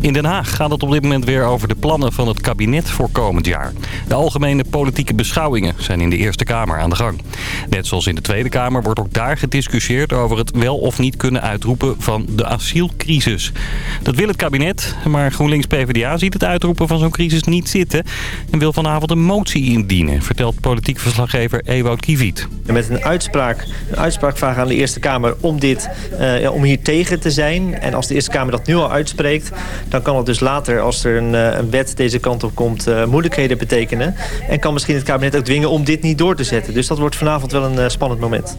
In Den Haag gaat het op dit moment weer over de plannen van het kabinet voor komend jaar. De algemene politieke beschouwingen zijn in de Eerste Kamer aan de gang. Net zoals in de Tweede Kamer wordt ook daar gediscussieerd over het wel of niet kunnen uitroepen van de asielcrisis. Dat wil het kabinet, maar GroenLinks-PVDA ziet het uitroepen van zo'n crisis niet zitten... en wil vanavond een motie indienen, vertelt politiek verslaggever Ewout Kiviet. Met een uitspraak, een uitspraakvraag aan de Eerste Kamer om, dit, uh, om hier tegen te zijn. En als de Eerste Kamer dat nu al uitspreekt dan kan het dus later, als er een, een wet deze kant op komt, uh, moeilijkheden betekenen. En kan misschien het kabinet ook dwingen om dit niet door te zetten. Dus dat wordt vanavond wel een uh, spannend moment.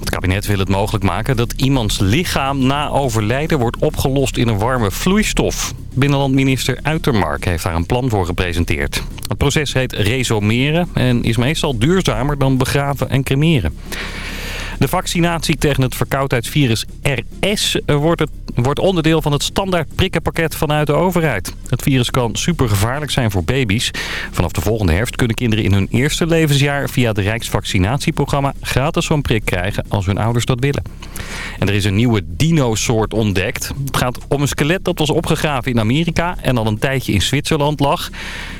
Het kabinet wil het mogelijk maken dat iemands lichaam na overlijden wordt opgelost in een warme vloeistof. Binnenlandminister Uitermark heeft daar een plan voor gepresenteerd. Het proces heet resomeren en is meestal duurzamer dan begraven en cremeren. De vaccinatie tegen het verkoudheidsvirus RS wordt, het, wordt onderdeel van het standaard prikkenpakket vanuit de overheid. Het virus kan supergevaarlijk zijn voor baby's. Vanaf de volgende herfst kunnen kinderen in hun eerste levensjaar via het Rijksvaccinatieprogramma gratis zo'n prik krijgen als hun ouders dat willen. En er is een nieuwe dino-soort ontdekt. Het gaat om een skelet dat was opgegraven in Amerika en al een tijdje in Zwitserland lag.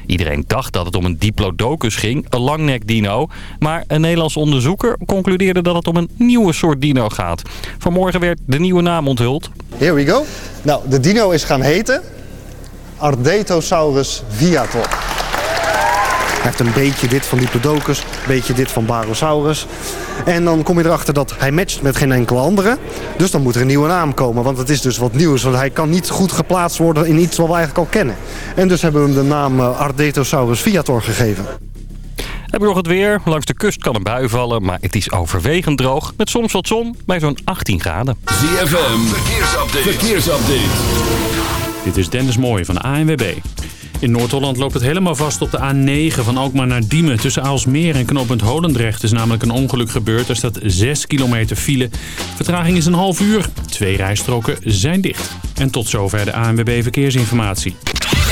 Iedereen dacht dat het om een diplodocus ging, een langnek-dino. Maar een Nederlands onderzoeker concludeerde dat het om een nieuwe soort dino gaat. Vanmorgen werd de nieuwe naam onthuld. Here we go. Nou, de dino is gaan heten Ardetosaurus viator. Hij heeft een beetje dit van Diplodocus, een beetje dit van Barosaurus. En dan kom je erachter dat hij matcht met geen enkele andere. Dus dan moet er een nieuwe naam komen, want het is dus wat nieuws. Want hij kan niet goed geplaatst worden in iets wat we eigenlijk al kennen. En dus hebben we hem de naam Ardetosaurus viator gegeven. Heb je nog het weer? Langs de kust kan een bui vallen, maar het is overwegend droog. Met soms wat zon bij zo'n 18 graden. ZFM, verkeersupdate. verkeersupdate. Dit is Dennis Mooij van ANWB. In Noord-Holland loopt het helemaal vast op de A9 van Alkmaar naar Diemen. Tussen Aalsmeer en knooppunt Holendrecht is namelijk een ongeluk gebeurd. Er staat 6 kilometer file. Vertraging is een half uur. Twee rijstroken zijn dicht. En tot zover de ANWB Verkeersinformatie.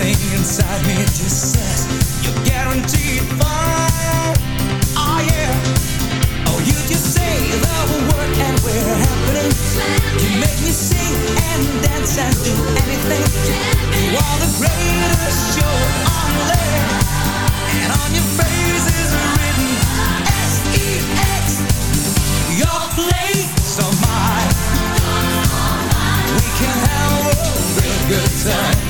something inside me just says you're guaranteed fun. Oh yeah. Oh, you just say the word and we're happening. You make me sing and dance and do anything. You are the greatest show on land, and on your face is written S E X. Your place are mine. We can have a real good time.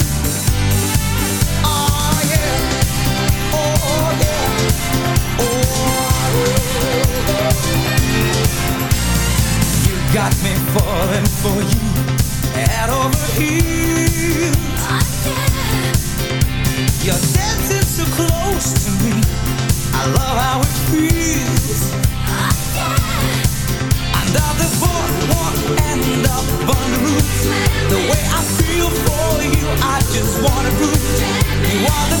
got me falling for you head over heels. Oh. You're dancing so close to me. I love how it feels. Oh, yeah. Under the boardwalk and up on the roof, the way I feel for you, I just wanna prove you are the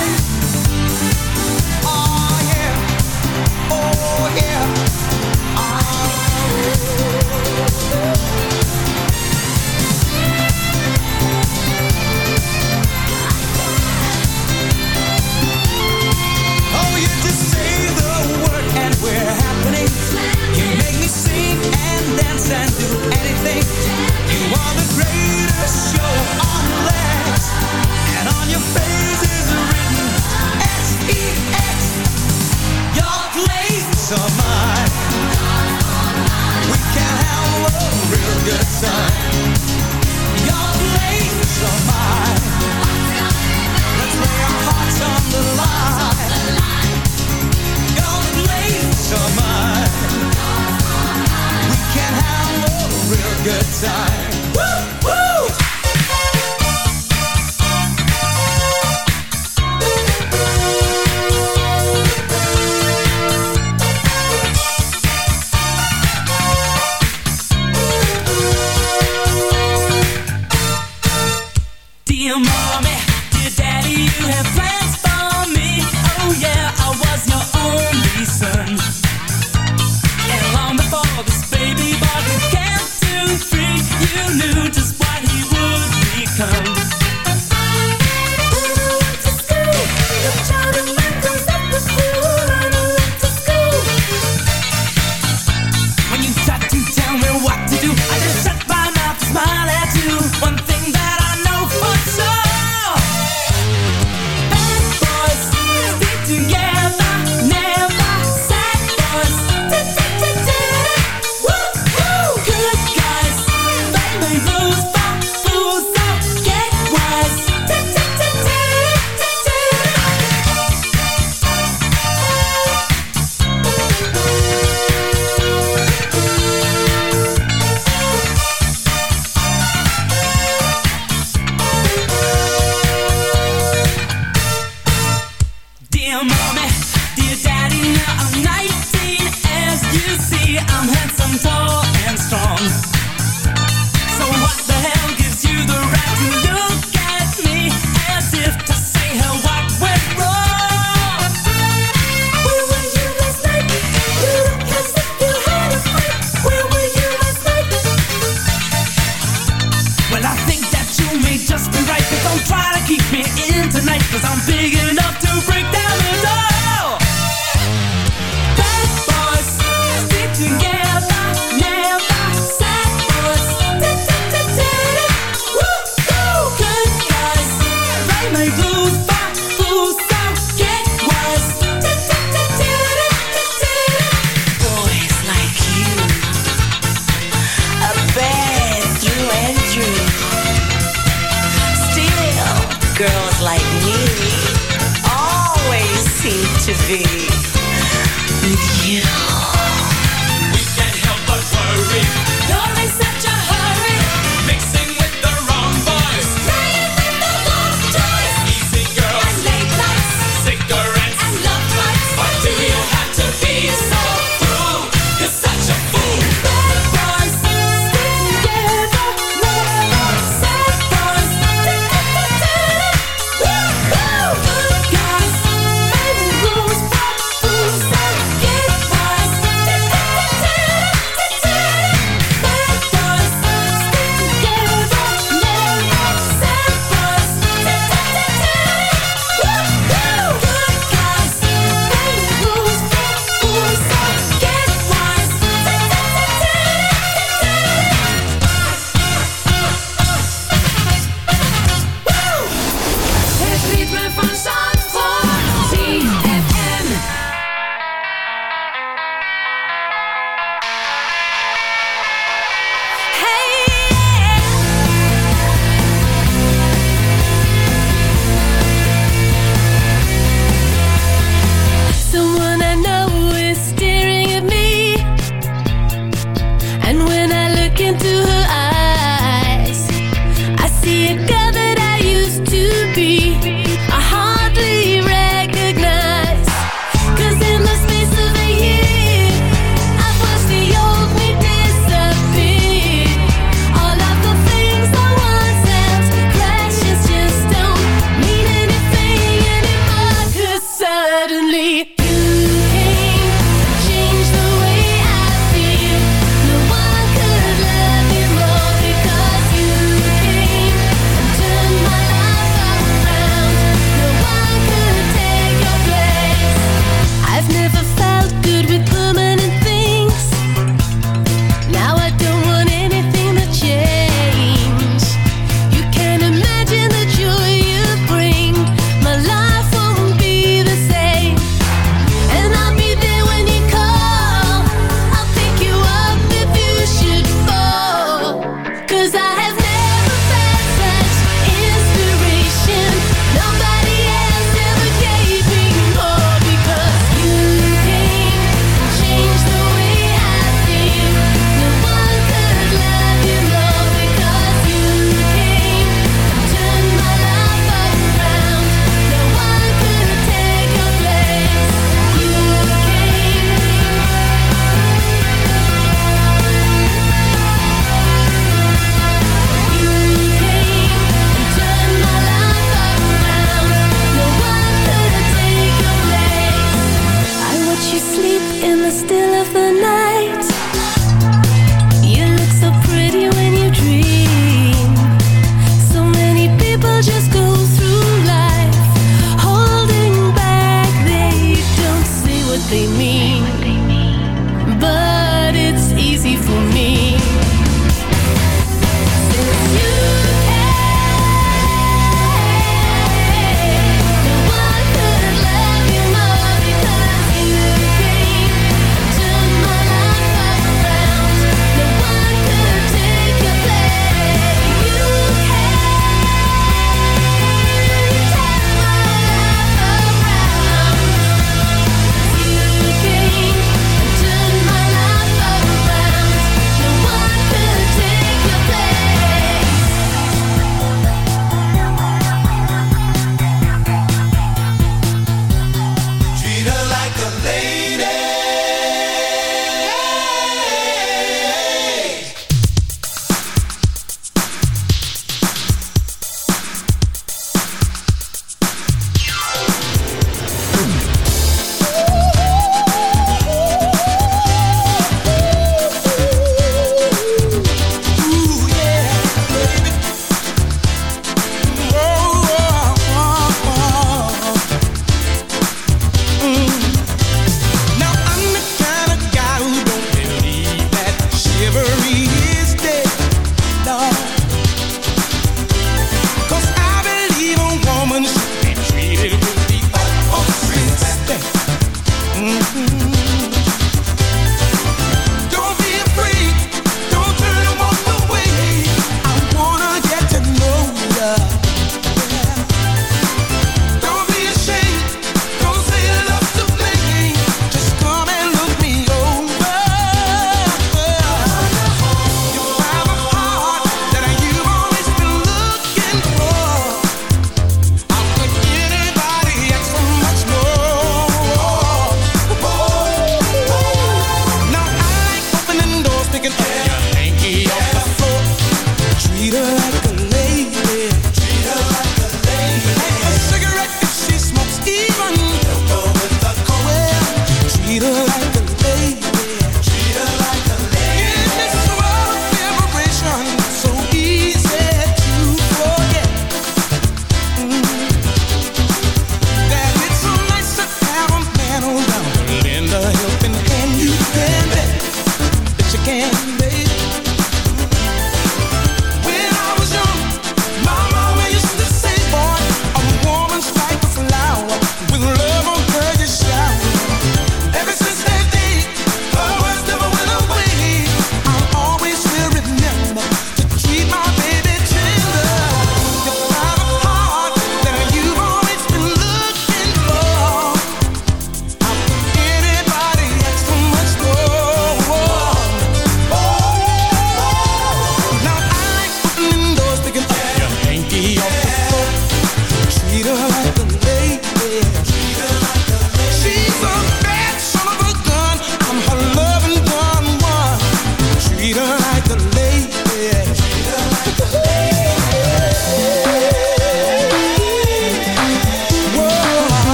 sun.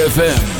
ZFM.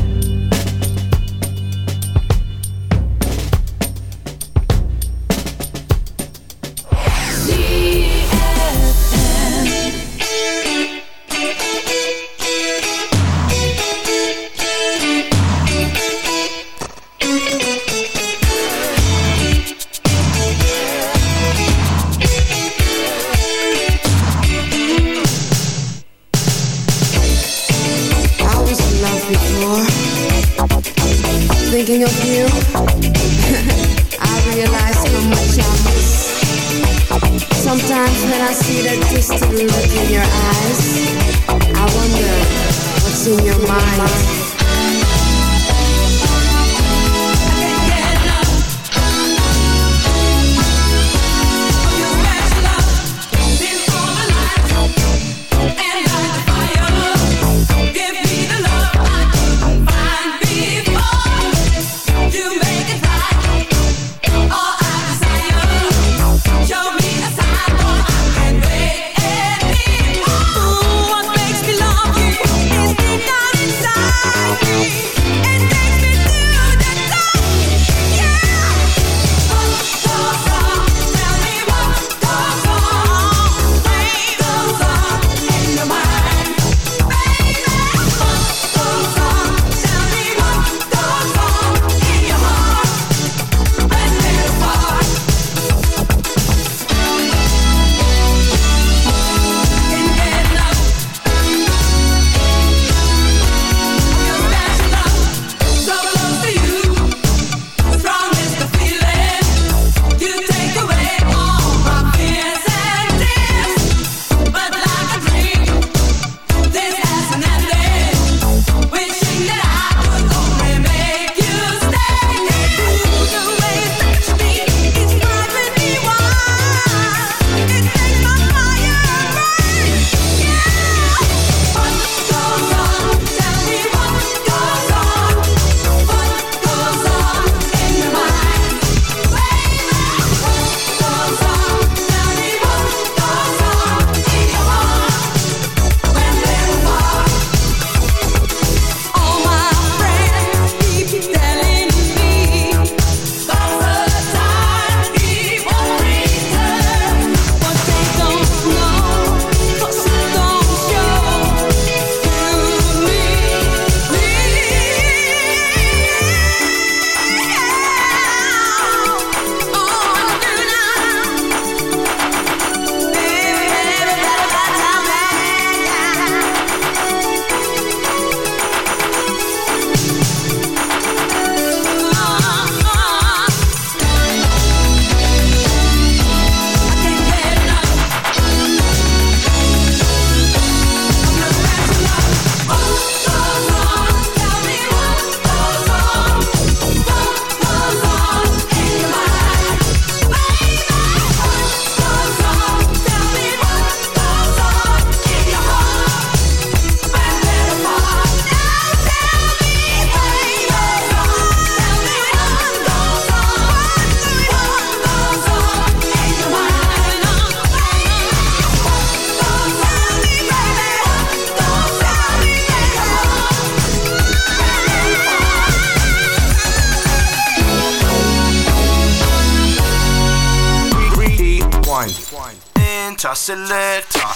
Enter selector.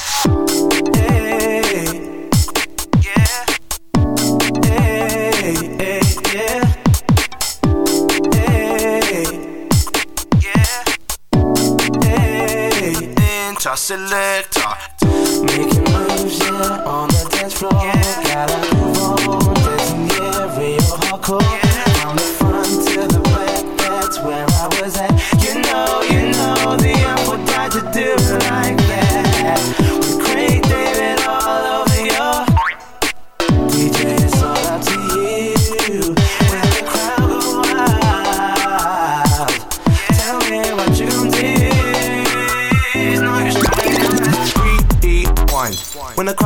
Hey, yeah. Hey, hey, yeah. Hey, yeah. Hey, enter selector.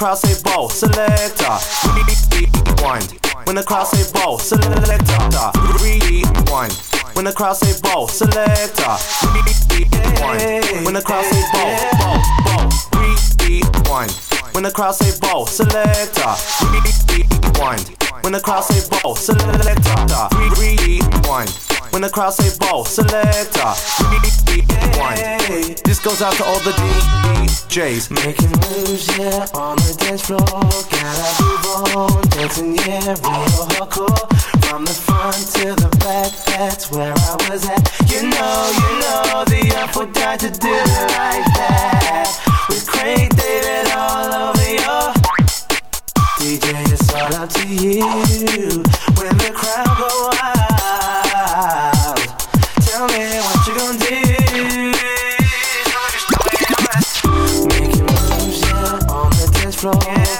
Crowd you gon' do. Rewind. When the crowd say ball, selector. Rewind. When the crowd say ball, selector. Ball, selector. Rewind. When the crowd say ball, ball, ball. Rewind. When the crowd say ball, selector. Rewind. When the crowd say ball, selector. Rewind. When the crowd say ball, selector. Rewind. This goes out to all the DJs. Making moves, yeah, on the dance floor. Gotta move on, dancing, yeah, real hardcore. From the front to the back, that's where I was at. You know, you know, the apple died to do it like that. With Craig David all over your DJ, it's all up to you. When the crowd go wild, tell me what you gon' do. Making moves, yeah, on the dance floor.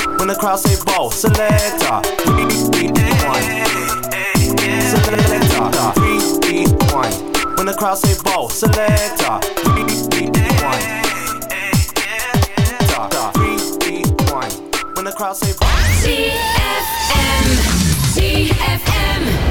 When the crowd say ball, selector. Crowd say ball, selector. When the crowd say ball, selector. When the crowd say ball. ZFM. ZFM.